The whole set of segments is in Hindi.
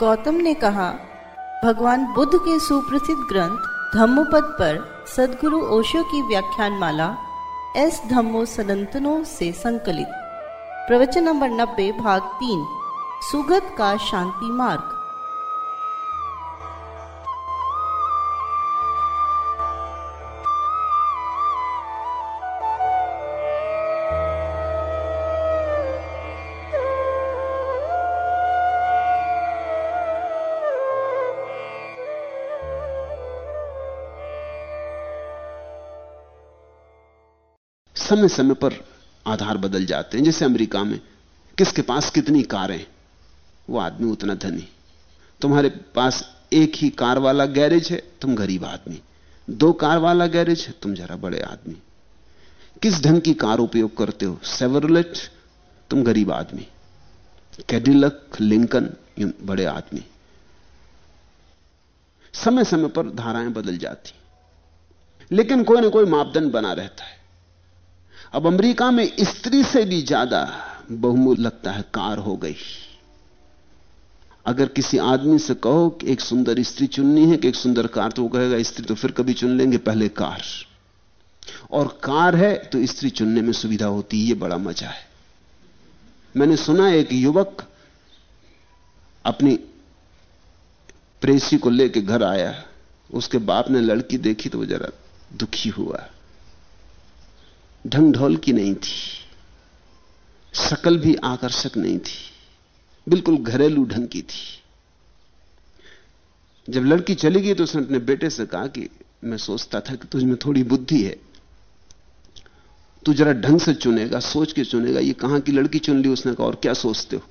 गौतम ने कहा, भगवान बुद्ध के सुप्रसिद्ध ग्रंथ धम्मपद पर सदगुरु ओशो की व्याख्यान माला एस धम्मो सनंतनों से संकलित। प्रवचन नंबर नब्बे, भाग तीन, सुगत का शांति मार्ग। समय समय पर आधार बदल जाते हैं। जैसे अमेरिका में, किसके पास कितनी कारें? वो आदमी उतना धनी। तुम्हारे पास एक ही कार वाला गैरेज है, तुम गरीब आदमी। दो कार वाला गैरेज है, तुम जरा बड़े आदमी। किस ढंग की कार उपयोग करते हो? सेवरलेट तुम गरीब आदमी। कैडिलक लिंकन बड़े आदमी। समय समय पर धाराएँ बदल जाती। लेकिन कोई ना कोई मापदंड बना रहता है। अब अमेरिका में स्त्री से भी ज़्यादा बहुमूल्य लगता है, कार हो गई। अगर किसी आदमी से कहो कि एक सुंदर स्त्री चुननी है, कि एक सुंदर कार तो वो कहेगा, स्त्री तो फिर कभी चुन लेंगे, पहले कार। और कार है तो स्त्री चुनने में सुविधा होती है, ये बड़ा मज़ा है। मैंने सुना एक युवक अपनी प्रेसी को लेकर घर आया, उसके बाप ने लड़की देखी तो वो जरा दुखी हुआ। ढंग ढोल की नहीं थी शकल भी आकर्षक नहीं थी, बिल्कुल घरेलू ढंग की थी। जब लड़की चली गई तो उसने अपने बेटे से कहा कि मैं सोचता था कि तुझ में थोड़ी बुद्धि है, तू जरा ढंग से चुनेगा, सोच के चुनेगा, ये कहाँ की लड़की चुन ली उसने कहा और क्या सोचते हो?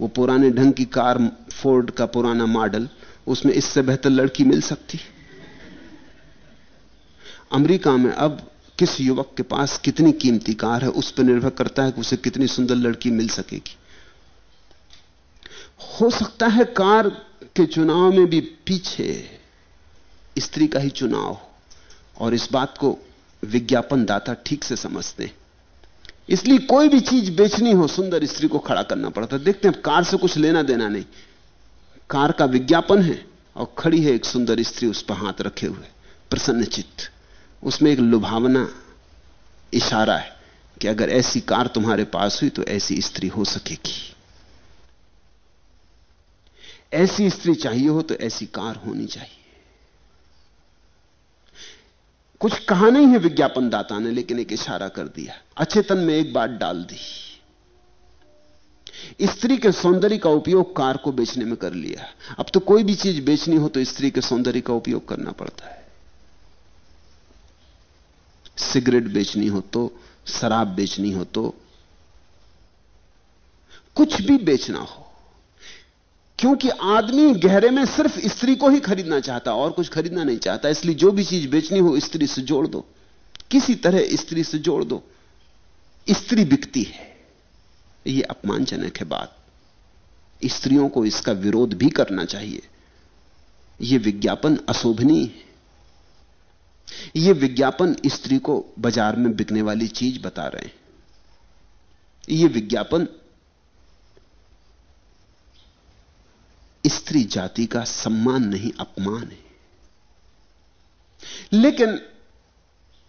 वो पुराने ढंग की कार, फोर्ड का पुराना मॉडल, उसमें इससे बेहतर लड़की मिल सकती। अमेरिका में अब किस युवक के पास कितनी कीमती कार है, उस पर निर्भर करता है कि उसे कितनी सुंदर लड़की मिल सकेगी। हो सकता है कार के चुनाव में भी पीछे स्त्री का ही चुनाव और इस बात को विज्ञापन दाता ठीक से समझते हैं। इसलिए कोई भी चीज़ बेचनी हो, सुंदर स्त्री को खड़ा करना पड़ता देखते हैं, कार से कुछ लेना देना नहीं। कार का विज्ञापन है, और खड़ी है एक सुंदर स्त्री, उस पर हाथ रखे हुए प्रसन्न चित्त उसमें एक लुभावना इशारा है कि अगर ऐसी कार तुम्हारे पास हुई तो ऐसी स्त्री हो सकेगी। ऐसी स्त्री चाहिए हो तो ऐसी कार होनी चाहिए। कुछ कहा नहीं है विज्ञापन दाता ने लेकिन एक इशारा कर दिया। अचेतन में एक बात डाल दी। स्त्री के सौंदर्य का उपयोग कार को बेचने में कर लिया। अब तो कोई भी चीज़ बेचनी हो तो स्त्री के सौंदर्य का उपयोग करना पड़ता है। सिगरेट बेचनी हो तो शराब बेचनी हो तो कुछ भी बेचना हो। क्योंकि आदमी गहरे में सिर्फ़ स्त्री को ही खरीदना चाहता, और कुछ खरीदना नहीं चाहता, इसलिए जो भी चीज़ बेचनी हो, स्त्री से जोड़ दो। किसी तरह स्त्री से जोड़ दो। स्त्री बिकती है। यह अपमानजनक है बात। स्त्रियों को इसका विरोध भी करना चाहिए। यह विज्ञापन अशोभनीय है। ये विज्ञापन स्त्री को बाज़ार में बिकने वाली चीज़ बता रहे हैं। ये विज्ञापन स्त्री जाति का सम्मान नहीं, अपमान है। लेकिन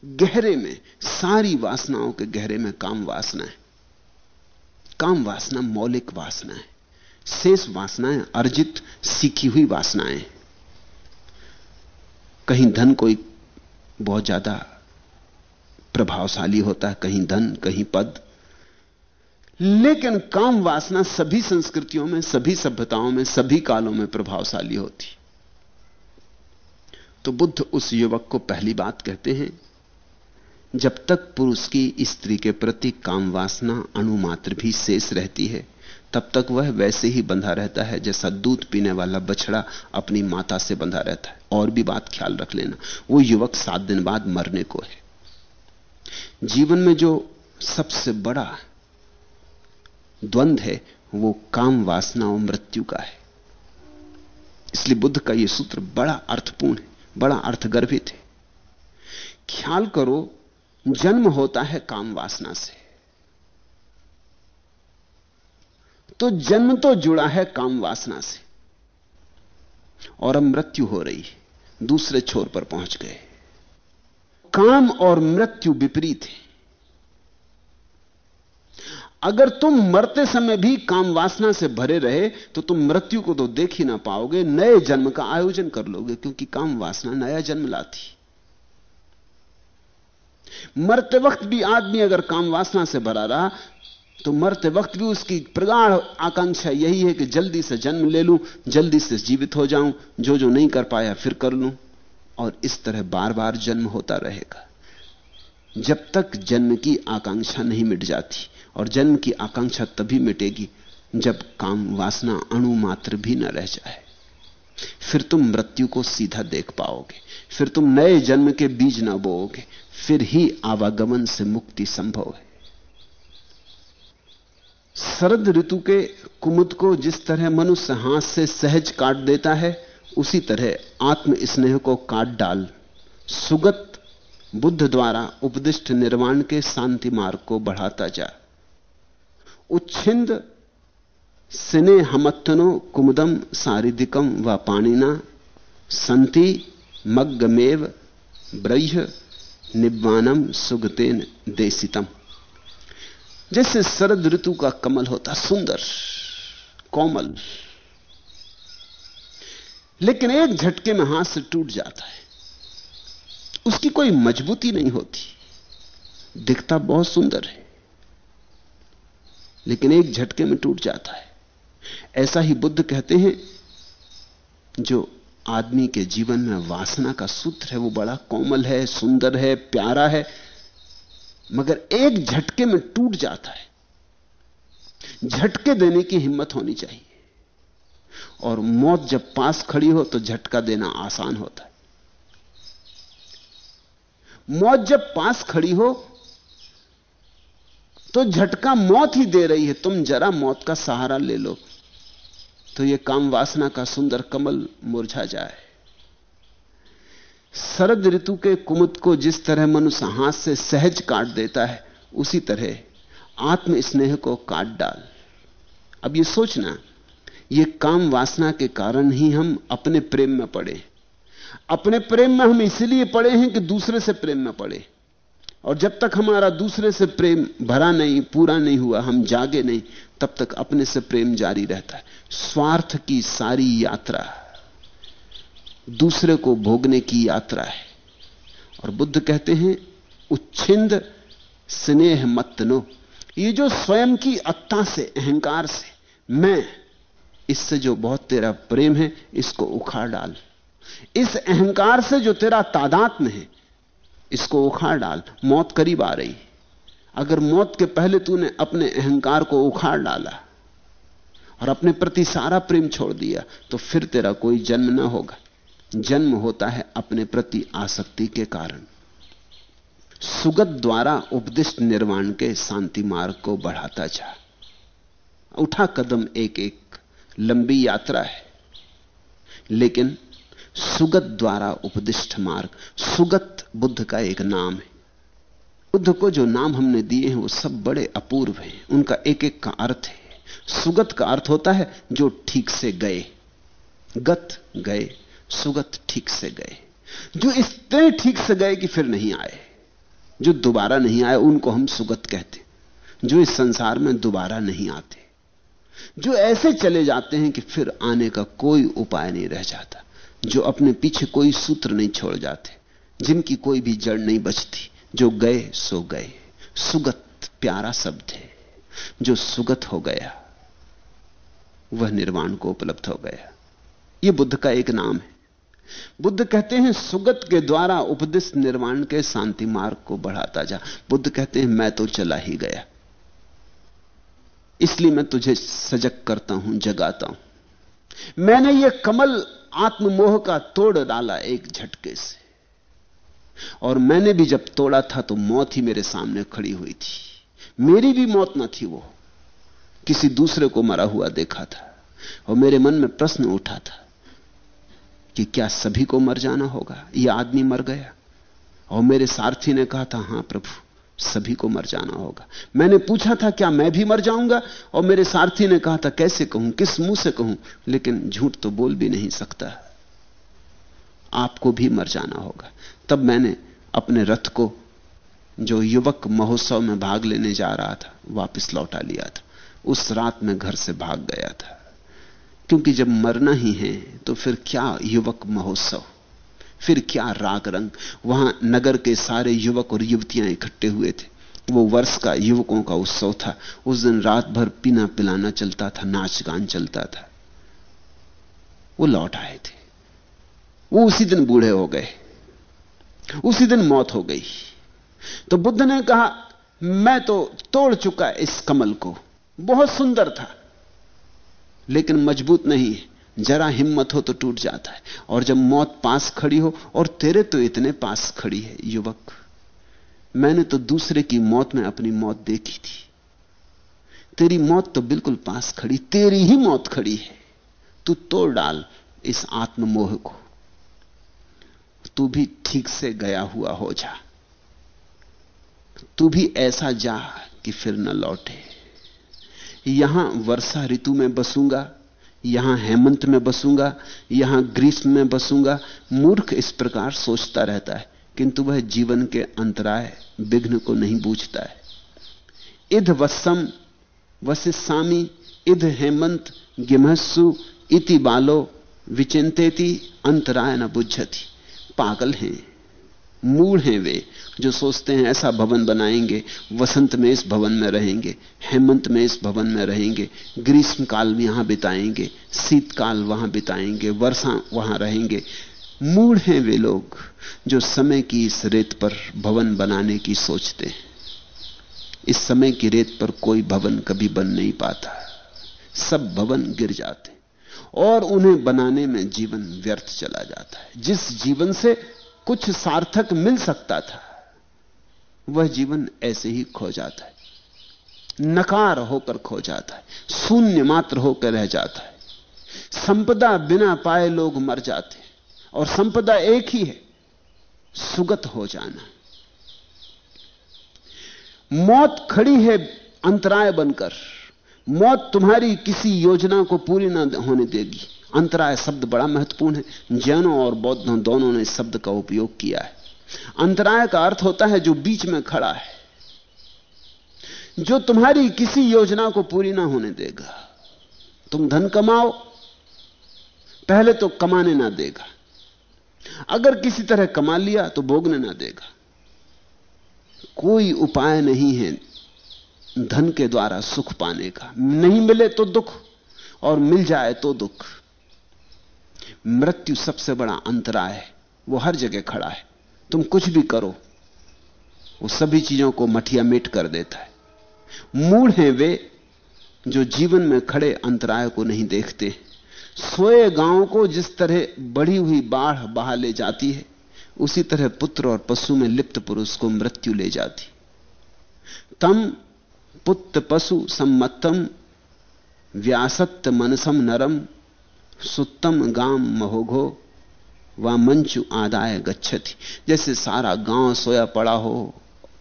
गहरे में, सारी वासनाओं के गहरे में काम वासना है। काम वासना, मौलिक वासना है। शेष वासनाएँ अर्जित, सीखी हुई वासनाएँ कहीं धन कोई बहुत ज़्यादा प्रभावशाली होता है, कहीं धन, कहीं पद। लेकिन काम वासना सभी संस्कृतियों में, सभी सभ्यताओं में, सभी कालों में प्रभावशाली होती। तो बुद्ध उस युवक को पहली बात कहते हैं, जब तक पुरुष की स्त्री के प्रति काम वासना अणुमात्र भी शेष रहती है तब तक वह वैसे ही बंधा रहता है जैसा दूध पीने वाला बछड़ा अपनी माता से बंधा रहता है। और भी बात ख्याल रख लेना, वो युवक सात दिन बाद मरने को है। जीवन में जो सबसे बड़ा द्वंद है, वो काम वासना और मृत्यु का है। इसलिए बुद्ध का यह सूत्र बड़ा अर्थपूर्ण है, बड़ा अर्थगर्भित है। ख्याल करो, जन्म होता है काम वासना से। तो जन्म तो जुड़ा है काम वासना से। और अब मृत्यु हो रही है, दूसरे छोर पर पहुँच गए। काम और मृत्यु विपरीत है। अगर तुम मरते समय भी काम वासना से भरे रहे तो तुम मृत्यु को तो देख ही ना पाओगे, नए जन्म का आयोजन कर लोगे, क्योंकि काम वासना नया जन्म लाती। मरते वक्त भी आदमी अगर काम वासना से भरा रहा तो मरते वक्त भी उसकी प्रगाढ़ आकांक्षा यही है कि जल्दी से जन्म ले लूँ, जल्दी से जीवित हो जाऊँ, जो जो नहीं कर पाया फिर कर लूँ। और इस तरह बार बार जन्म होता रहेगा। जब तक जन्म की आकांक्षा नहीं मिट जाती और जन्म की आकांक्षा तभी मिटेगी जब काम वासना अणु मात्र भी न रह जाए। फिर तुम मृत्यु को सीधा देख पाओगे। फिर तुम नए जन्म के बीज ना बोओगे। फिर ही आवागमन से मुक्ति संभव है। शरद ऋतु के कुमुद को जिस तरह मनुष्य हाथ से सहज काट देता है, उसी तरह आत्म स्नेह को काट डाल। सुगत बुद्ध द्वारा उपदिष्ट निर्वाण के शांति मार्ग को बढ़ाता जा। उच्छिंद सिने हमत्तनो कुमुदम सारिदिकम व पाणिना, संति मग्गमेव ब्रह्य निब्बानम सुगतेन देशितम। जैसे शरद ऋतु का कमल होता सुंदर, कोमल। लेकिन एक झटके में हाथ से टूट जाता है। उसकी कोई मजबूती नहीं होती। दिखता बहुत सुंदर है। लेकिन एक झटके में टूट जाता है। ऐसा ही बुद्ध कहते हैं, जो आदमी के जीवन में वासना का सूत्र है, वो बड़ा कोमल है, सुंदर है, प्यारा है। मगर एक झटके में टूट जाता है। झटके देने की हिम्मत होनी चाहिए। और मौत जब पास खड़ी हो तो झटका देना आसान होता है। मौत जब पास खड़ी हो तो झटका मौत ही दे रही है। तुम जरा मौत का सहारा ले लो तो यह काम वासना का सुंदर कमल मुरझा जाए। शरद ऋतु के कुमुद को जिस तरह मनुष्य हाथ से सहज काट देता है, उसी तरह आत्म स्नेह को काट डाल। अब यह सोचना यह काम वासना के कारण ही हम अपने प्रेम में पड़े। अपने प्रेम में हम इसलिए पड़े हैं कि दूसरे से प्रेम में पड़े। और जब तक हमारा दूसरे से प्रेम भरा नहीं, पूरा नहीं हुआ, हम जागे नहीं, तब तक अपने से प्रेम जारी रहता है। स्वार्थ की सारी यात्रा। दूसरे को भोगने की यात्रा है। और बुद्ध कहते हैं, उच्छिंद स्नेह मत्नो ये जो स्वयं की अत्ता से, अहंकार से, मैं, इससे जो बहुत तेरा प्रेम है, इसको उखाड़ डाल। इस अहंकार से जो तेरा तादात्म है, इसको उखाड़ डाल। मौत करीब आ रही। अगर मौत के पहले तूने अपने अहंकार को उखाड़ डाला और अपने प्रति सारा प्रेम छोड़ दिया तो फिर तेरा कोई जन्म ना होगा। जन्म होता है अपने प्रति आसक्ति के कारण। सुगत द्वारा उपदिष्ट निर्वाण के शांति मार्ग को बढ़ाता जा। उठा कदम एक एक, लंबी यात्रा है। लेकिन सुगत द्वारा उपदिष्ट मार्ग, सुगत बुद्ध का एक नाम है। बुद्ध को जो नाम हमने दिए हैं, वो सब बड़े अपूर्व हैं। उनका एक एक का अर्थ है। सुगत का अर्थ होता है जो ठीक से गए, गत गए। सुगत ठीक से गए। जो इतने ठीक से गए कि फिर नहीं आए। जो दोबारा नहीं आए, उनको हम सुगत कहते जो इस संसार में दोबारा नहीं आते। जो ऐसे चले जाते हैं कि फिर आने का कोई उपाय नहीं रह जाता। जो अपने पीछे कोई सूत्र नहीं छोड़ जाते। जिनकी कोई भी जड़ नहीं बचती। जो गए, सो गए। सुगत प्यारा शब्द है। जो सुगत हो गया, वह निर्वाण को उपलब्ध हो गया। यह बुद्ध का एक नाम है। बुद्ध कहते हैं, सुगत के द्वारा उपदेश निर्माण के शांति मार्ग को बढ़ाता जा। बुद्ध कहते हैं, मैं तो चला ही गया। इसलिए मैं तुझे सजग करता हूँ, जगाता हूँ। मैंने यह कमल आत्ममोह का तोड़ डाला एक झटके से। और मैंने भी जब तोड़ा था तो मौत ही मेरे सामने खड़ी हुई थी। मेरी भी मौत ना थी वो। किसी दूसरे को मरा हुआ देखा था। और मेरे मन में प्रश्न उठा था कि क्या सभी को मर जाना होगा? यह आदमी मर गया। और मेरे सारथी ने कहा था, हाँ प्रभु, सभी को मर जाना होगा। मैंने पूछा था, क्या मैं भी मर जाऊँगा? और मेरे सारथी ने कहा था, कैसे कहूँ? किस मुँह से कहूँ? लेकिन झूठ तो बोल भी नहीं सकता। आपको भी मर जाना होगा। तब मैंने अपने रथ को, जो युवक महोत्सव में भाग लेने जा रहा था, वापस लौटा लिया था। उस रात में घर से भाग गया था। क्योंकि जब मरना ही है तो फिर क्या युवक महोत्सव? फिर क्या राग रंग? वहाँ नगर के सारे युवक और युवतियाँ इकट्ठे हुए थे। वो वर्ष का युवकों का उत्सव था। उस दिन रात भर पीना पिलाना चलता था, नाच गान चलता था। वो लौट आए थे। वो उसी दिन बूढ़े हो गए। उसी दिन मौत हो गई। तो बुद्ध ने कहा, मैं तो तोड़ चुका इस कमल को। बहुत सुंदर था। लेकिन मज़बूत नहीं है। जरा हिम्मत हो तो टूट जाता है। और जब मौत पास खड़ी हो, और तेरे तो इतने पास खड़ी है, युवक। मैंने तो दूसरे की मौत में अपनी मौत देखी थी। तेरी मौत तो बिल्कुल पास खड़ी, तेरी ही मौत खड़ी है। तू तोड़ डाल इस आत्ममोह को। तू भी ठीक से गया हुआ हो जा। तू भी ऐसा जा कि फिर न लौटे। यहाँ वर्षा ऋतु में बसूँगा, यहाँ हेमंत में बसूँगा, यहाँ ग्रीष्म में बसूँगा। मूर्ख इस प्रकार सोचता रहता है, किंतु वह जीवन के अंतराय विघ्न को नहीं बूझता है। इध वसम वसिस्वामी इध हेमंत गिमहसु इति बालो विचिंतेति अंतराय न बुझती। पागल हैं। मूड हैं वे, जो सोचते हैं ऐसा भवन बनाएँगे, वसंत में इस भवन में रहेंगे, हेमंत में इस भवन में रहेंगे, ग्रीष्म काल यहाँ बिताएँगे, शीतकाल वहाँ बिताएँगे, वर्षा वहाँ रहेंगे। मूड हैं वे लोग, जो समय की इस रेत पर भवन बनाने की सोचते हैं। इस समय की रेत पर कोई भवन कभी बन नहीं पाता। सब भवन गिर जाते और उन्हें बनाने में जीवन व्यर्थ चला जाता है। जिस जीवन से कुछ सार्थक मिल सकता था। वह जीवन ऐसे ही खो जाता है। नकार होकर खो जाता है। शून्य मात्र होकर रह जाता है। संपदा बिना पाए लोग मर जाते हैं। और संपदा एक ही है, सुगत हो जाना। मौत खड़ी है अंतराय बनकर। मौत तुम्हारी किसी योजना को पूरी ना होने देगी। अंतराय शब्द बड़ा महत्वपूर्ण है। जैनों और बौद्धों दोनों ने शब्द का उपयोग किया है। अंतराय का अर्थ होता है जो बीच में खड़ा है, जो तुम्हारी किसी योजना को पूरी ना होने देगा। तुम धन कमाओ, पहले तो कमाने ना देगा। अगर किसी तरह कमा लिया तो भोगने ना देगा। कोई उपाय नहीं है धन के द्वारा सुख पाने का। नहीं मिले तो दुख, और मिल जाए तो दुख। मृत्यु सबसे बड़ा अंतराय है। वो हर जगह खड़ा है। तुम कुछ भी करो, वो सभी चीज़ों को मठिया मेट कर देता है। मूड हैं वे जो जीवन में खड़े अंतराय को नहीं देखते। सोए गाँव को जिस तरह बढ़ी हुई बाढ़ बहा ले जाती है, उसी तरह पुत्र और पशु में लिप्त पुरुष को मृत्यु ले जाती। तम पुत्र पशु सम्मतम व्यासत्त मनसम नरम सुत्तम गाम महोघो, व मंचु आदाय गच्छति। जैसे सारा गाँव सोया पड़ा हो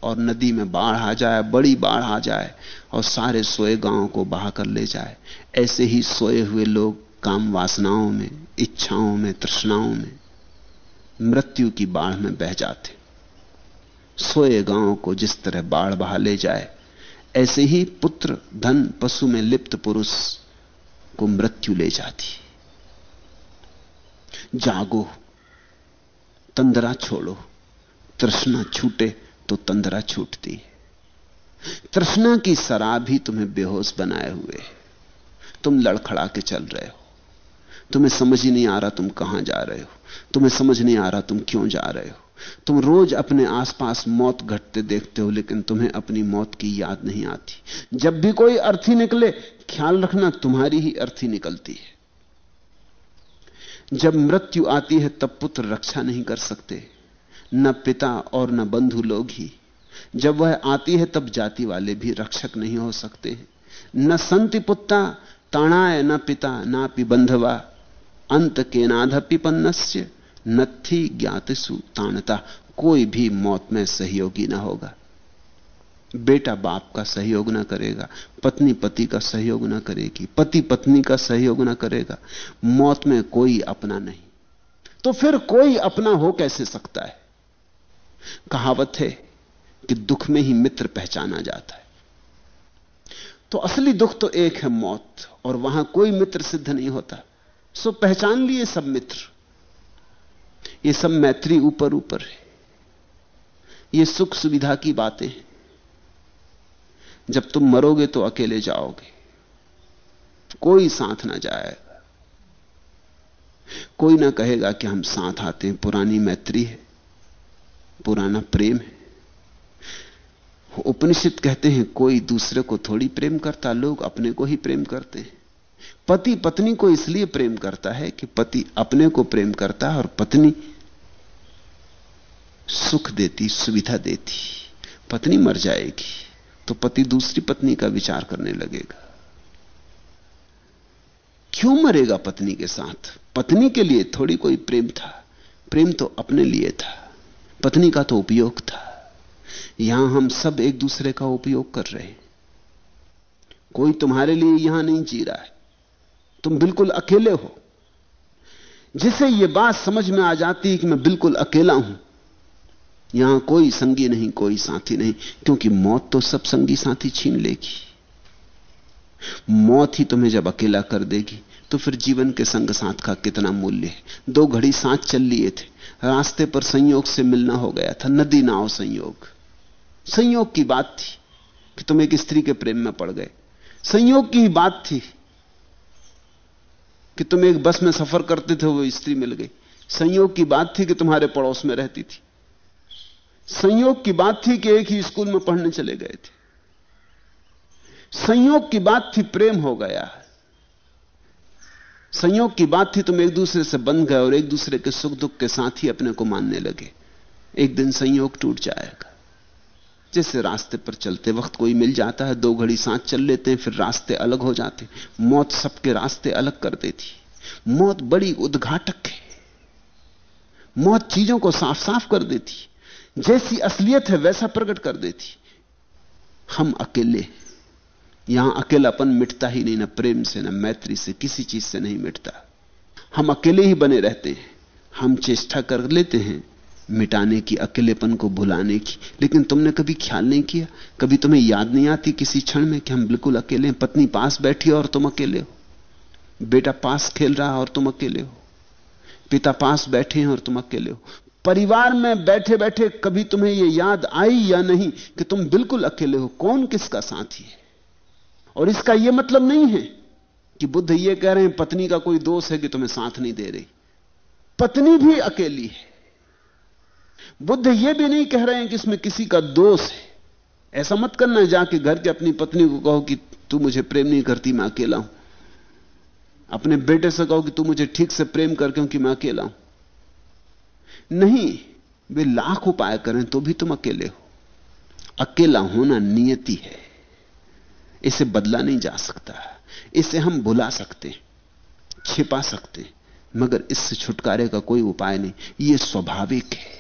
और नदी में बाढ़ आ जाए, बड़ी बाढ़ आ जाए और सारे सोए गाँव को बहाकर ले जाए। ऐसे ही सोए हुए लोग काम वासनाओं में, इच्छाओं में, तृष्णाओं में, मृत्यु की बाढ़ में बह जाते। सोए गाँव को जिस तरह बाढ़ बहा ले जाए, ऐसे ही पुत्र, धन, पशु में लिप्त पुरुष को मृत्यु ले जाती जागो। तंदरा छोड़ो। तृष्णा छूटे तो तंदरा छूटती। है तृष्णा की शराब ही तुम्हें बेहोश बनाए हुए। तुम लड़खड़ा के चल रहे हो। तुम्हें समझ ही नहीं आ रहा तुम कहाँ जा रहे हो। तुम्हें समझ नहीं आ रहा तुम क्यों जा रहे हो। तुम रोज अपने आसपास मौत घटते देखते हो, लेकिन तुम्हें अपनी मौत की याद नहीं आती। जब भी कोई अर्थी निकले, ख्याल रखना तुम्हारी ही अर्थी निकलती है। जब मृत्यु आती है, तब पुत्र रक्षा नहीं कर सकते। न पिता और न बंधु लोग ही। जब वह आती है, तब जाति वाले भी रक्षक नहीं हो सकते न संति पुत्ता, ताणाय न पिता ना पि बंधवा। अंत के नाधपि पन्नस्य नथी ज्ञातसु ताणता। कोई भी मौत में सहयोगी ना होगा। बेटा बाप का सहयोग ना करेगा, पत्नी पति का सहयोग ना करेगी, पति पत्नी का सहयोग ना करेगा, मौत में कोई अपना नहीं। तो फिर कोई अपना हो कैसे सकता है? कहावत है कि दुख में ही मित्र पहचाना जाता है। तो असली दुख तो एक है मौत, और वहाँ कोई मित्र सिद्ध नहीं होता। सो पहचान लिए सब मित्र। ये सब मैत्री ऊपर ऊपर है। ये सुख सुविधा की बातें हैं। जब तुम मरोगे तो अकेले जाओगे। कोई साथ ना जाएगा कोई ना कहेगा कि हम साथ आते हैं। पुरानी मैत्री है, पुराना प्रेम है। उपनिषद कहते हैं, कोई दूसरे को थोड़ी प्रेम करता, लोग अपने को ही प्रेम करते हैं। पति पत्नी को इसलिए प्रेम करता है कि पति अपने को प्रेम करता है और पत्नी सुख देती, सुविधा देती। पत्नी मर जाएगी। तो पति दूसरी पत्नी का विचार करने लगेगा। क्यों मरेगा पत्नी के साथ? पत्नी के लिए थोड़ी कोई प्रेम था। प्रेम तो अपने लिए था। पत्नी का तो उपयोग था। यहाँ हम सब एक दूसरे का उपयोग कर रहे हैं। कोई तुम्हारे लिए यहाँ नहीं जी रहा है। तुम बिल्कुल अकेले हो। जिसे यह बात समझ में आ जाती है कि मैं बिल्कुल अकेला हूँ यहाँ कोई संगी नहीं, कोई साथी नहीं, क्योंकि मौत तो सब संगी साथी छीन लेगी। मौत ही तुम्हें जब अकेला कर देगी तो फिर जीवन के संग साथ का कितना मूल्य है? दो घड़ी साथ चल लिए थे, रास्ते पर संयोग से मिलना हो गया था, नदी नाव संयोग। संयोग की बात थी कि तुम एक स्त्री के प्रेम में पड़ गए। संयोग की बात थी कि तुम एक बस में सफ़र करते थे, वो स्त्री मिल गई। संयोग की बात थी कि तुम्हारे पड़ोस में रहती थी। संयोग की बात थी कि एक ही स्कूल में पढ़ने चले गए थे। संयोग की बात थी, प्रेम हो गया। संयोग की बात थी, तुम एक दूसरे से बंध गए और एक दूसरे के सुख दुख के साथ ही अपने को मानने लगे। एक दिन संयोग टूट जाएगा। जैसे रास्ते पर चलते वक्त कोई मिल जाता है, दो घड़ी साथ चल लेते हैं, फिर रास्ते अलग हो जाते मौत सबके रास्ते अलग कर देती मौत बड़ी उद्घाटक है। मौत चीज़ों को साफ़ साफ़ कर देती जैसी असलियत है, वैसा प्रकट कर देती। हम अकेले यहाँ अकेलापन मिटता ही नहीं, ना प्रेम से, ना मैत्री से, किसी चीज़ से नहीं मिटता। हम अकेले ही बने रहते हैं। हम चेष्टा कर लेते हैं मिटाने की, अकेलेपन को भुलाने की। लेकिन तुमने कभी ख्याल नहीं किया? कभी तुम्हें याद नहीं आती किसी क्षण में कि हम बिल्कुल अकेले हैं? पत्नी पास बैठी हो और तुम अकेले हो। बेटा पास खेल रहा और तुम अकेले हो। पिता पास बैठे हैं और तुम अकेले हो। परिवार में बैठे बैठे कभी तुम्हें यह याद आई या नहीं कि तुम बिल्कुल अकेले हो? कौन किसका साथी है? और इसका यह मतलब नहीं है कि बुद्ध यह कह रहे हैं, पत्नी का कोई दोष है कि तुम्हें साथ नहीं दे रही। पत्नी भी अकेली है। बुद्ध यह भी नहीं कह रहे हैं कि इसमें किसी का दोष है। ऐसा मत करना जाके घर के अपनी पत्नी को कहो कि तू मुझे प्रेम नहीं करती, मैं अकेला हूँ। अपने बेटे से कहो कि तू मुझे ठीक से प्रेम कर क्योंकि मैं अकेला हूँ। नहीं, वे लाख उपाय करें तो भी तुम अकेले हो। अकेला होना नियति है। इसे बदला नहीं जा सकता। इसे हम भुला सकते छिपा सकते मगर इससे छुटकारे का कोई उपाय नहीं। यह स्वाभाविक है।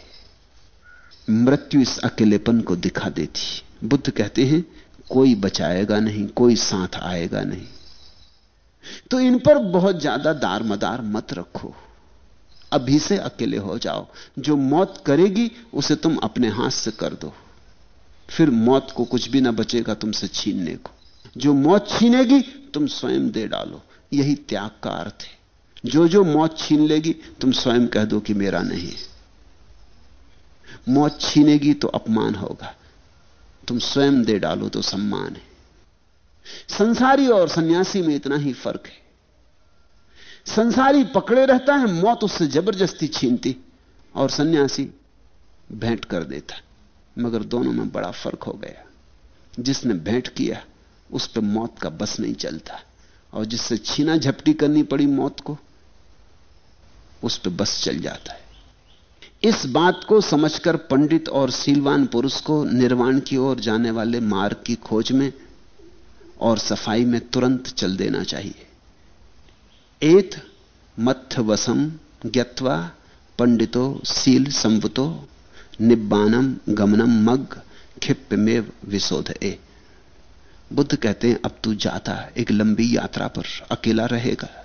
मृत्यु इस अकेलेपन को दिखा देती। बुद्ध कहते हैं, कोई बचाएगा नहीं, कोई साथ आएगा नहीं। तो इन पर बहुत ज़्यादा दार मदार मत रखो। अभी से अकेले हो जाओ। जो मौत करेगी, उसे तुम अपने हाथ से कर दो। फिर मौत को कुछ भी ना बचेगा तुमसे छीनने को। जो मौत छीनेगी, तुम स्वयं दे डालो। यही त्याग का अर्थ है। जो जो मौत छीन लेगी, तुम स्वयं कह दो कि मेरा नहीं मौत छीनेगी तो अपमान होगा। तुम स्वयं दे डालो तो सम्मान है। संसारी और सन्यासी में इतना ही फ़र्क है। संसारी पकड़े रहता है, मौत उससे ज़बरदस्ती छीनती और सन्यासी भेंट कर देता। मगर दोनों में बड़ा फ़र्क हो गया। जिसने भेंट किया, उस पर मौत का बस नहीं चलता। और जिससे छीना झपटी करनी पड़ी मौत को, उस पर बस चल जाता है। इस बात को समझकर पंडित और सीलवान पुरुष को निर्वाण की ओर जाने वाले मार्ग की खोज में और सफ़ाई में तुरंत चल देना चाहिए। एत मथवसम ज्ञत्वा पंडितो सील संवतो निब्बानम गमनम मग खिप्यमेव विशोध ए बुद्ध कहते हैं, अब तू जाता एक लंबी यात्रा पर, अकेला रहेगा।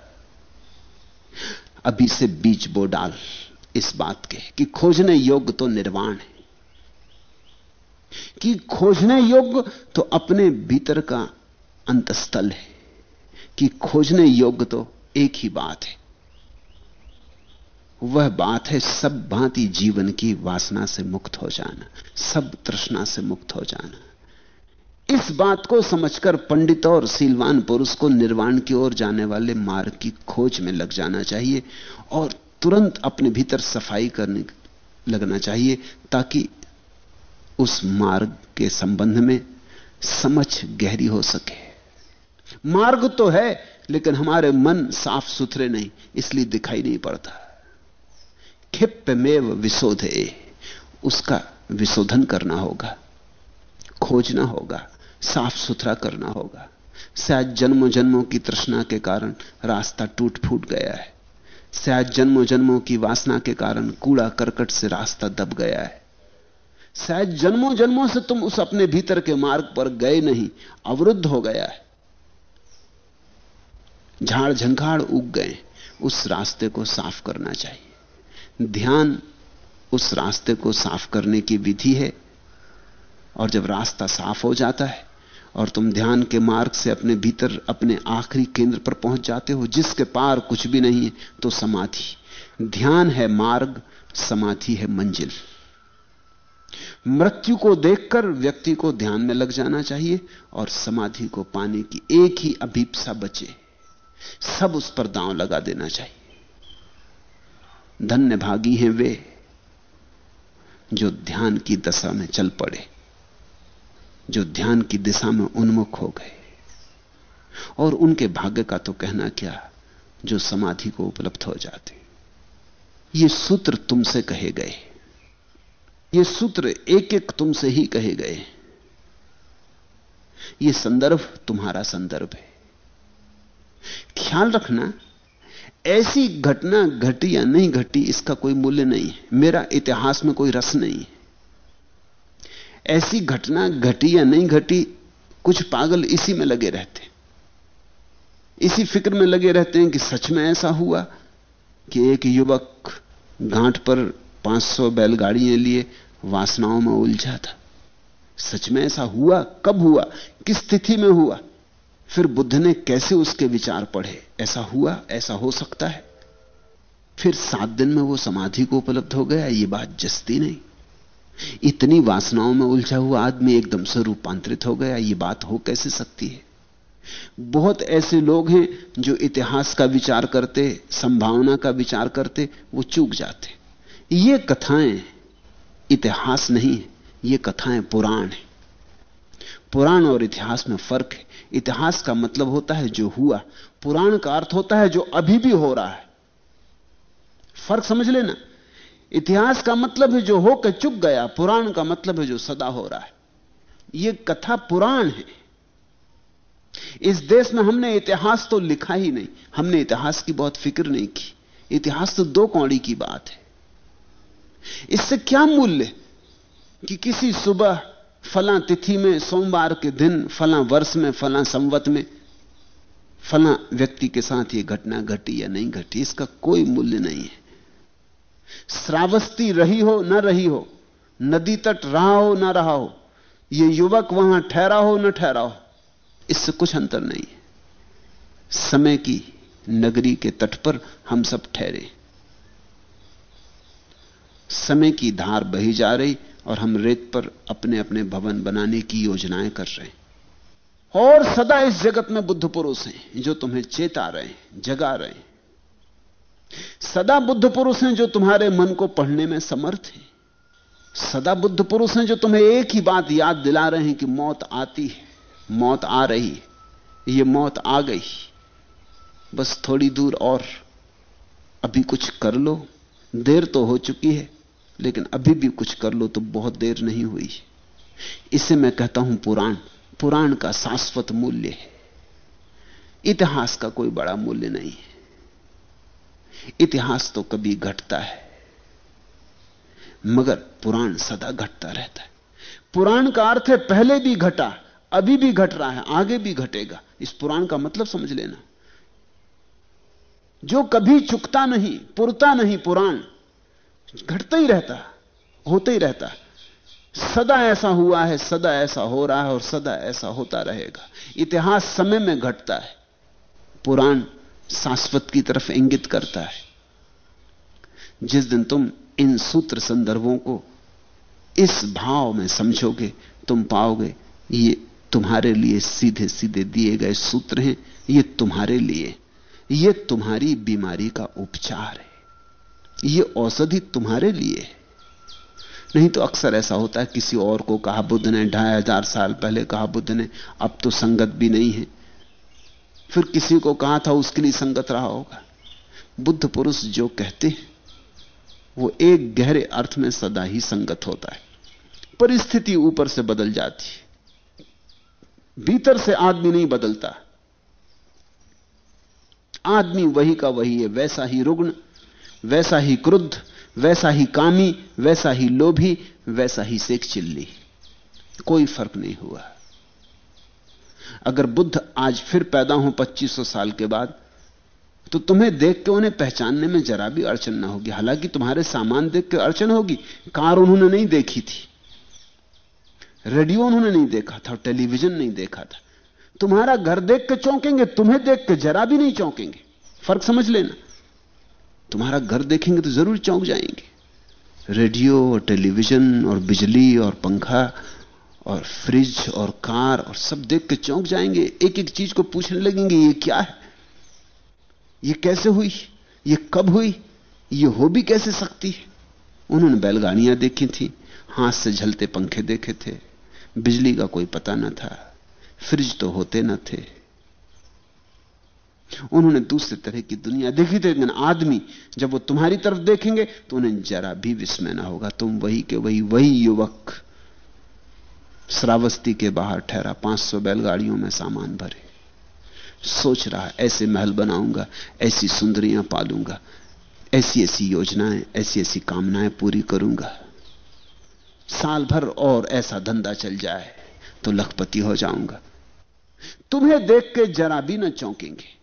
अभी से बीज बो डाल इस बात के कि खोजने योग्य तो निर्वाण है। कि खोजने योग्य तो अपने भीतर का अंतस्थल है। कि खोजने योग्य तो एक ही बात है। वह बात है सब भांति जीवन की वासना से मुक्त हो जाना, सब तृष्णा से मुक्त हो जाना। इस बात को समझकर पंडित और सीलवान पुरुष को निर्वाण की ओर जाने वाले मार्ग की खोज में लग जाना चाहिए और तुरंत अपने भीतर सफ़ाई करने लगना चाहिए ताकि उस मार्ग के संबंध में समझ गहरी हो सके। मार्ग तो है लेकिन हमारे मन साफ़ सुथरे नहीं, इसलिए दिखाई नहीं पड़ता। खिप्पमेव विशोधे उसका विशोधन करना होगा, खोजना होगा, साफ़ सुथरा करना होगा। शायद जन्मों जन्मों की तृष्णा के कारण रास्ता टूट फूट गया है। शायद जन्मों जन्मों की वासना के कारण कूड़ा करकट से रास्ता दब गया है। शायद जन्मों जन्मों से तुम उस अपने भीतर के मार्ग पर गए नहीं, अवरुद्ध हो गया है। झाड़ झंखाड़ उग गए, उस रास्ते को साफ़ करना चाहिए। ध्यान उस रास्ते को साफ़ करने की विधि है, और जब रास्ता साफ़ हो जाता है, और तुम ध्यान के मार्ग से अपने भीतर, अपने आखिरी केंद्र पर पहुँच जाते हो, जिसके पार कुछ भी नहीं है तो समाधि। ध्यान है मार्ग, समाधि है मंजिल। मृत्यु को देखकर व्यक्ति को ध्यान में लग जाना चाहिए, और समाधि को पाने की एक ही अभीपसा बचे। सब उस पर दांव लगा देना चाहिए। धन्य भागी हैं वे, जो ध्यान की दशा में चल पड़े, जो ध्यान की दिशा में उन्मुख हो गए। और उनके भाग्य का तो कहना क्या, जो समाधि को उपलब्ध हो जाते। ये सूत्र तुमसे कहे गए। ये सूत्र एक एक तुमसे ही कहे गए। ये संदर्भ तुम्हारा संदर्भ है। ख्याल रखना, ऐसी घटना घटी या नहीं घटी, इसका कोई मूल्य नहीं है। मेरा इतिहास में कोई रस नहीं है। ऐसी घटना घटी या नहीं घटी, कुछ पागल इसी में लगे रहते इसी फ़िक्र में लगे रहते हैं कि सच में ऐसा हुआ कि एक युवक घाट पर 500 बैलगाड़ियाँ लिए, वासनाओं में उलझा था। सच में ऐसा हुआ? कब हुआ? किस स्थिति में हुआ? फिर बुद्ध ने कैसे उसके विचार पढ़े? ऐसा हुआ, ऐसा हो सकता है। फिर सात दिन में वो समाधि को उपलब्ध हो गया, ये बात जस्ती नहीं। इतनी वासनाओं में उलझा हुआ आदमी एकदम से रूपांतरित हो गया, ये बात हो कैसे सकती है? बहुत ऐसे लोग हैं जो इतिहास का विचार करते, संभावना का विचार करते, वो चूक जाते। ये कथाएँ इतिहास नहीं है, ये कथाएँ पुराण है। पुराण और इतिहास में फ़र्क है। इतिहास का मतलब होता है जो हुआ। पुराण का अर्थ होता है जो अभी भी हो रहा है। फ़र्क समझ लेना। इतिहास का मतलब है जो होकर चुक गया, पुराण का मतलब है जो सदा हो रहा है। यह कथा पुराण है। इस देश में हमने इतिहास तो लिखा ही नहीं। हमने इतिहास की बहुत फ़िक्र नहीं की। इतिहास तो दो कौड़ी की बात है। इससे क्या मूल्य कि किसी सुबह फला तिथि में, सोमवार के दिन, फला वर्ष में, फला संवत में, फला व्यक्ति के साथ यह घटना घटी या नहीं घटी, इसका कोई मूल्य नहीं है। श्रावस्ती रही हो, ना रही हो, नदी तट रहा हो, ना रहा हो यह युवक वहाँ ठहरा हो, ना ठहरा हो, इससे कुछ अंतर नहीं है। समय की नगरी के तट पर हम सब ठहरे। समय की धार बही जा रही और हम रेत पर अपने अपने भवन बनाने की योजनाएँ कर रहे हैं। और सदा इस जगत में बुद्ध पुरुष हैं जो तुम्हें चेता रहे हैं जगा रहे हैं। सदा बुद्ध पुरुष हैं जो तुम्हारे मन को पढ़ने में समर्थ हैं। सदा बुद्ध पुरुष हैं जो तुम्हें एक ही बात याद दिला रहे हैं कि मौत आती है, मौत आ रही है, ये मौत आ गई। बस थोड़ी दूर और अभी कुछ कर लो, देर तो हो चुकी है। लेकिन अभी भी कुछ कर लो तो बहुत देर नहीं हुई। इसे मैं कहता हूँ पुराण। पुराण का शाश्वत मूल्य है। इतिहास का कोई बड़ा मूल्य नहीं है। इतिहास तो कभी घटता है, मगर पुराण सदा घटता रहता है। पुराण का अर्थ है पहले भी घटा, अभी भी घट रहा है, आगे भी घटेगा। इस पुराण का मतलब समझ लेना। जो कभी चुकता नहीं, पुरता नहीं पुराण घटता ही रहता होता ही रहता सदा ऐसा हुआ है, सदा ऐसा हो रहा है और सदा ऐसा होता रहेगा। इतिहास समय में घटता है, पुराण शाश्वत की तरफ़ इंगित करता है। जिस दिन तुम इन सूत्र संदर्भों को इस भाव में समझोगे, तुम पाओगे, ये तुम्हारे लिए सीधे सीधे दिए गए सूत्र हैं, ये तुम्हारे लिए, ये तुम्हारी बीमारी का उपचार है। ये औषधि तुम्हारे लिए। नहीं तो अक्सर ऐसा होता है, किसी और को कहा बुद्ध ने, ढाई हज़ार साल पहले कहा बुद्ध ने, अब तो संगत भी नहीं है। फिर किसी को कहा था, उसके लिए संगत रहा होगा। बुद्ध पुरुष जो कहते हैं, वो एक गहरे अर्थ में सदा ही संगत होता है। परिस्थिति ऊपर से बदल जाती है। भीतर से आदमी नहीं बदलता। आदमी वही का वही है, वैसा ही रुग्ण वैसा ही क्रुद्ध, वैसा ही कामी, वैसा ही लोभी, वैसा ही सेक चिल्ली। कोई फ़र्क नहीं हुआ। अगर बुद्ध आज फिर पैदा हो 2500 साल के बाद तो तुम्हें देख के उन्हें पहचानने में जरा भी अड़चन ना होगी। हालाँकि तुम्हारे सामान देख के अड़चन होगी। कार उन्होंने नहीं देखी थी। रेडियो उन्होंने नहीं देखा था टेलीविज़न नहीं देखा था। तुम्हारा घर देख के चौंकेंगे, तुम्हें देख के जरा भी नहीं चौंकेंगे। फ़र्क समझ लेना। तुम्हारा घर देखेंगे तो ज़रूर चौंक जाएँगे। रेडियो और टेलीविज़न और बिजली और पंखा और फ्रिज और कार और सब देख के चौंक जाएँगे। एक एक चीज़ को पूछने लगेंगे, ये क्या है? ये कैसे हुई? ये कब हुई? ये हो भी कैसे सकती है? उन्होंने बैलगाड़ियाँ देखी थी, हाथ से झलते पंखे देखे थे, बिजली का कोई पता न था, फ्रिज तो होते न थे। उन्होंने दूसरे तरह की दुनिया देखी थी लेकिन आदमी जब वो तुम्हारी तरफ़ देखेंगे तो उन्हें जरा भी विस्मय ना होगा। तुम वही के वही वही युवक श्रावस्ती के बाहर ठहरा 500 बैलगाड़ियों में सामान भरे। सोच रहा, ऐसे महल बनाऊँगा, ऐसी सुंदरियाँ पालूँगा, ऐसी ऐसी योजनाएँ, ऐसी ऐसी कामनाएँ पूरी करूँगा। साल भर और ऐसा धंधा चल जाए तो लखपति हो जाऊँगा। तुम्हें देख के जरा भी ना चौंकेंगे।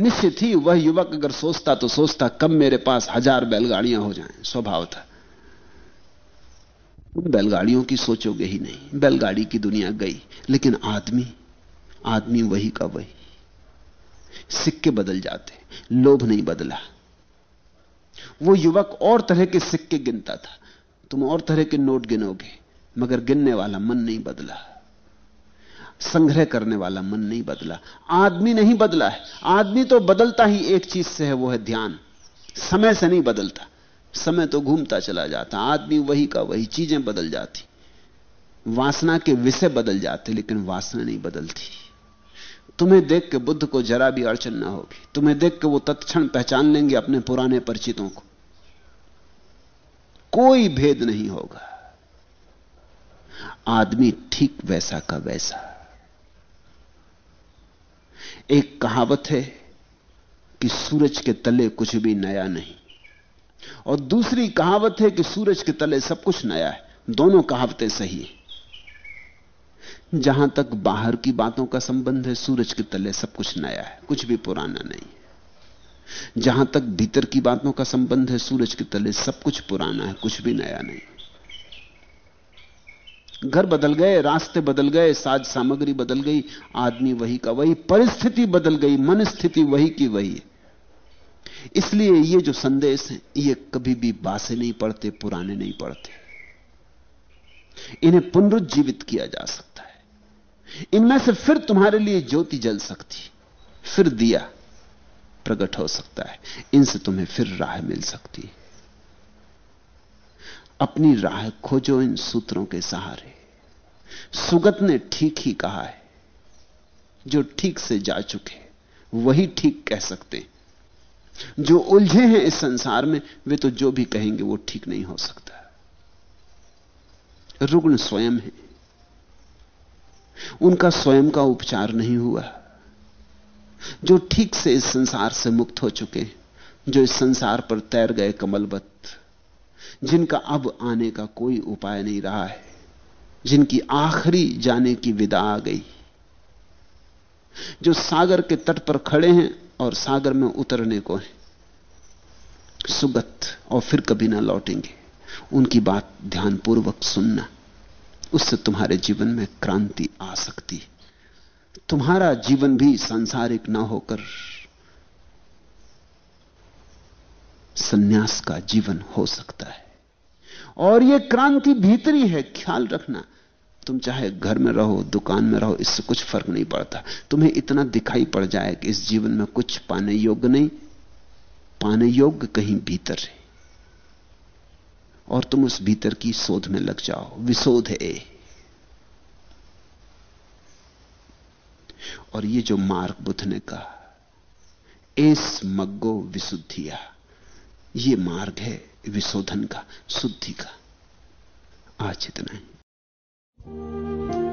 निश्चित ही वह युवक अगर सोचता तो सोचता, कब मेरे पास हज़ार बैलगाड़ियाँ हो जाएँ? स्वभाव था। बैलगाड़ियों की सोचोगे ही नहीं। बैलगाड़ी की दुनिया गई, लेकिन आदमी आदमी वही का वही। सिक्के बदल जाते, लोभ नहीं बदला। वो युवक और तरह के सिक्के गिनता था। तुम और तरह के नोट गिनोगे, मगर गिनने वाला मन नहीं बदला। संग्रह करने वाला मन नहीं बदला। आदमी नहीं बदला है। आदमी तो बदलता ही एक चीज़ से है, वो है ध्यान। समय से नहीं बदलता। समय तो घूमता चला जाता। आदमी वही का वही, चीज़ें बदल जाती। वासना के विषय बदल जाते, लेकिन वासना नहीं बदलती। तुम्हें देख के बुद्ध को जरा भी अड़चन ना होगी। तुम्हें देख के वो तत्क्षण पहचान लेंगे अपने पुराने परिचितों को। कोई भेद नहीं होगा। आदमी ठीक वैसा का वैसा। एक कहावत है कि सूरज के तले कुछ भी नया नहीं। और दूसरी कहावत है कि सूरज के तले सब कुछ नया है। दोनों कहावतें सही है। जहाँ तक बाहर की बातों का संबंध है, सूरज के तले सब कुछ नया है, कुछ भी पुराना नहीं जहाँ तक भीतर की बातों का संबंध है, सूरज के तले सब कुछ पुराना है, कुछ भी नया नहीं। घर बदल गए, रास्ते बदल गए, साज सामग्री बदल गई, आदमी वही का वही, परिस्थिति बदल गई मन स्थिति वही की वही है। इसलिए ये जो संदेश हैं, ये कभी भी बासे नहीं पड़ते, पुराने नहीं पड़ते। इन्हें पुनरुज्जीवित किया जा सकता है। इनमें से फिर तुम्हारे लिए ज्योति जल सकती फिर दिया प्रकट हो सकता है। इनसे तुम्हें फिर राह मिल सकती है। अपनी राह खोजो इन सूत्रों के सहारे। सुगत ने ठीक ही कहा है, जो ठीक से जा चुके, वही ठीक कह सकते। जो उलझे हैं इस संसार में, वे तो जो भी कहेंगे, वो ठीक नहीं हो सकता। रुग्ण स्वयं है। उनका स्वयं का उपचार नहीं हुआ। जो ठीक से इस संसार से मुक्त हो चुके जो इस संसार पर तैर गए कमलवत जिनका अब आने का कोई उपाय नहीं रहा है, जिनकी आखिरी जाने की विदा आ गई। जो सागर के तट पर खड़े हैं और सागर में उतरने को हैं, सुगत और फिर कभी ना लौटेंगे। उनकी बात ध्यानपूर्वक सुनना, उससे तुम्हारे जीवन में क्रांति आ सकती। है तुम्हारा जीवन भी सांसारिक ना होकर सन्यास का जीवन हो सकता है। और यह क्रांति भीतरी है, ख्याल रखना। तुम चाहे घर में रहो, दुकान में रहो, इससे कुछ फ़र्क नहीं पड़ता। तुम्हें इतना दिखाई पड़ जाए कि इस जीवन में कुछ पाने योग्य नहीं, पाने योग्य कहीं भीतर है। और तुम उस भीतर की शोध में लग जाओ, विशोध है। और ये जो मार्ग बुद्ध ने कहा, एस मग्गो विशुद्धिया, ये मार्ग है। विशोधन का शुद्धि का। आज इतना ही।